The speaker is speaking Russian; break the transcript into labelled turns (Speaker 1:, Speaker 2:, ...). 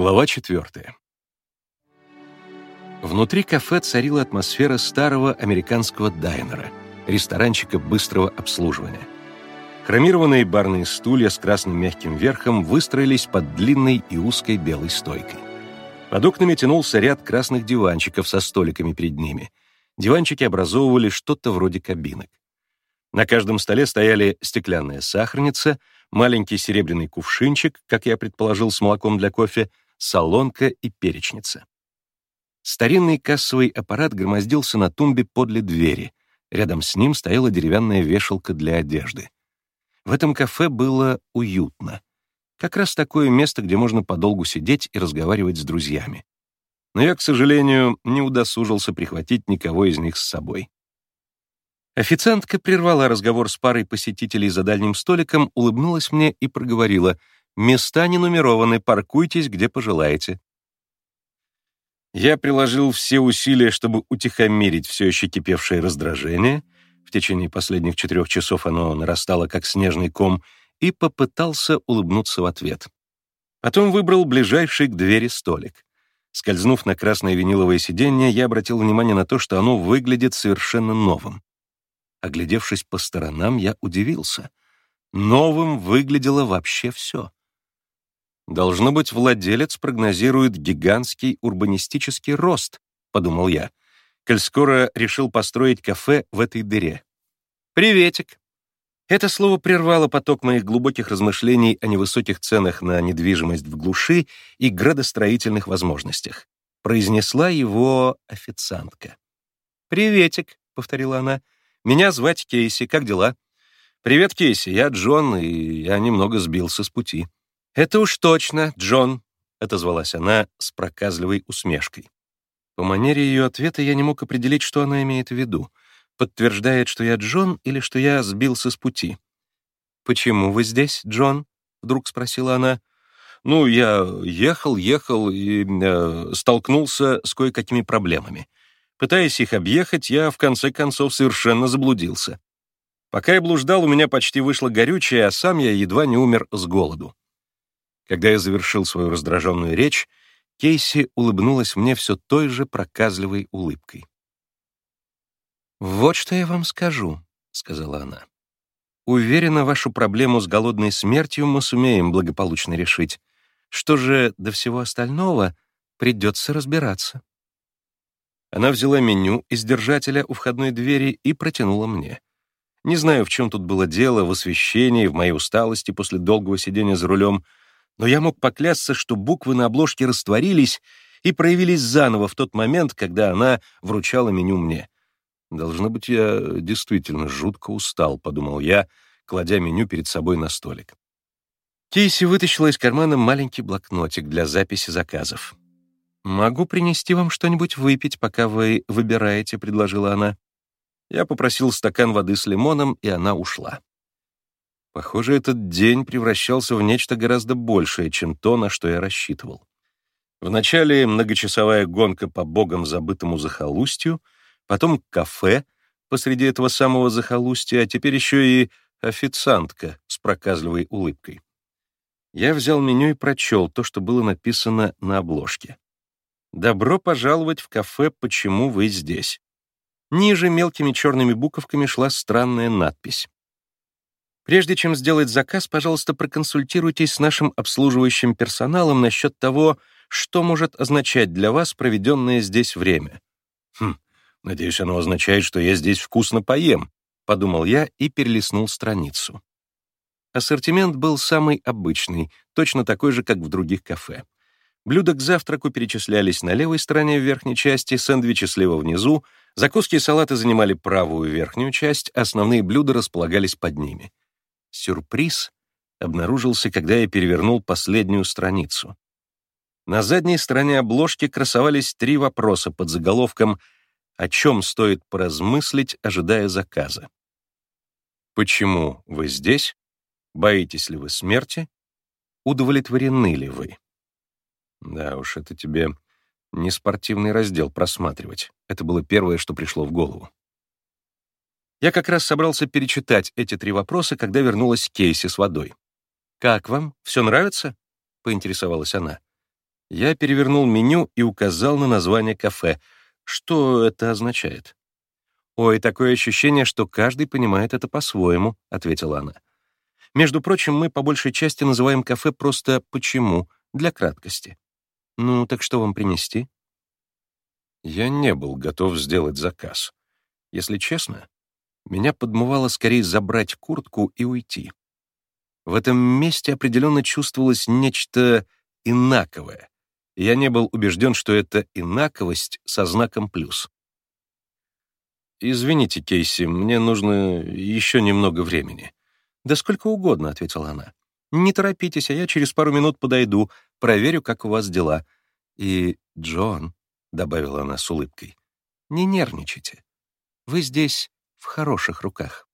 Speaker 1: Глава четвертая. Внутри кафе царила атмосфера старого американского дайнера, ресторанчика быстрого обслуживания. Хромированные барные стулья с красным мягким верхом выстроились под длинной и узкой белой стойкой. Под окнами тянулся ряд красных диванчиков со столиками перед ними. Диванчики образовывали что-то вроде кабинок. На каждом столе стояли стеклянная сахарница, маленький серебряный кувшинчик, как я предположил, с молоком для кофе, солонка и перечница. Старинный кассовый аппарат громоздился на тумбе подле двери. Рядом с ним стояла деревянная вешалка для одежды. В этом кафе было уютно. Как раз такое место, где можно подолгу сидеть и разговаривать с друзьями. Но я, к сожалению, не удосужился прихватить никого из них с собой. Официантка прервала разговор с парой посетителей за дальним столиком, улыбнулась мне и проговорила «Места не нумерованы, паркуйтесь, где пожелаете». Я приложил все усилия, чтобы утихомирить все еще кипевшее раздражение. В течение последних четырех часов оно нарастало, как снежный ком, и попытался улыбнуться в ответ. Потом выбрал ближайший к двери столик. Скользнув на красное виниловое сиденье, я обратил внимание на то, что оно выглядит совершенно новым. Оглядевшись по сторонам, я удивился. Новым выглядело вообще все. Должно быть, владелец прогнозирует гигантский урбанистический рост, подумал я, коль скоро решил построить кафе в этой дыре. «Приветик!» Это слово прервало поток моих глубоких размышлений о невысоких ценах на недвижимость в глуши и градостроительных возможностях. Произнесла его официантка. «Приветик», — повторила она. «Меня звать Кейси. Как дела?» «Привет, Кейси. Я Джон, и я немного сбился с пути». «Это уж точно, Джон», — отозвалась она с проказливой усмешкой. По манере ее ответа я не мог определить, что она имеет в виду. Подтверждает, что я Джон или что я сбился с пути. «Почему вы здесь, Джон?» — вдруг спросила она. «Ну, я ехал, ехал и э, столкнулся с кое-какими проблемами. Пытаясь их объехать, я в конце концов совершенно заблудился. Пока я блуждал, у меня почти вышло горючее, а сам я едва не умер с голоду. Когда я завершил свою раздраженную речь, Кейси улыбнулась мне все той же проказливой улыбкой. «Вот что я вам скажу», — сказала она. «Уверена, вашу проблему с голодной смертью мы сумеем благополучно решить. Что же до всего остального, придется разбираться». Она взяла меню из держателя у входной двери и протянула мне. Не знаю, в чем тут было дело, в освещении, в моей усталости после долгого сидения за рулем — но я мог поклясться, что буквы на обложке растворились и проявились заново в тот момент, когда она вручала меню мне. «Должно быть, я действительно жутко устал», — подумал я, кладя меню перед собой на столик. Кейси вытащила из кармана маленький блокнотик для записи заказов. «Могу принести вам что-нибудь выпить, пока вы выбираете», — предложила она. Я попросил стакан воды с лимоном, и она ушла. Похоже, этот день превращался в нечто гораздо большее, чем то, на что я рассчитывал. Вначале многочасовая гонка по богам забытому захолустью, потом кафе посреди этого самого захолустья, а теперь еще и официантка с проказливой улыбкой. Я взял меню и прочел то, что было написано на обложке. «Добро пожаловать в кафе «Почему вы здесь?». Ниже мелкими черными буковками шла странная надпись. Прежде чем сделать заказ, пожалуйста, проконсультируйтесь с нашим обслуживающим персоналом насчет того, что может означать для вас проведенное здесь время. Хм, надеюсь, оно означает, что я здесь вкусно поем, подумал я и перелистнул страницу. Ассортимент был самый обычный, точно такой же, как в других кафе. Блюда к завтраку перечислялись на левой стороне в верхней части, сэндвичи слева внизу, закуски и салаты занимали правую верхнюю часть, основные блюда располагались под ними. Сюрприз обнаружился, когда я перевернул последнюю страницу. На задней стороне обложки красовались три вопроса под заголовком «О чем стоит поразмыслить, ожидая заказа?» «Почему вы здесь? Боитесь ли вы смерти? Удовлетворены ли вы?» Да уж, это тебе не спортивный раздел просматривать. Это было первое, что пришло в голову. Я как раз собрался перечитать эти три вопроса, когда вернулась Кейси с водой. «Как вам? Все нравится?» — поинтересовалась она. Я перевернул меню и указал на название кафе. Что это означает? «Ой, такое ощущение, что каждый понимает это по-своему», — ответила она. «Между прочим, мы по большей части называем кафе просто «почему», для краткости. Ну, так что вам принести?» Я не был готов сделать заказ. Если честно, меня подмывало скорее забрать куртку и уйти. В этом месте определенно чувствовалось нечто инаковое. Я не был убежден, что это инаковость со знаком плюс. «Извините, Кейси, мне нужно еще немного времени». «Да сколько угодно», — ответила она. «Не торопитесь, а я через пару минут подойду, проверю, как у вас дела. И, Джон», — добавила она с улыбкой, — «не нервничайте. Вы здесь в хороших руках».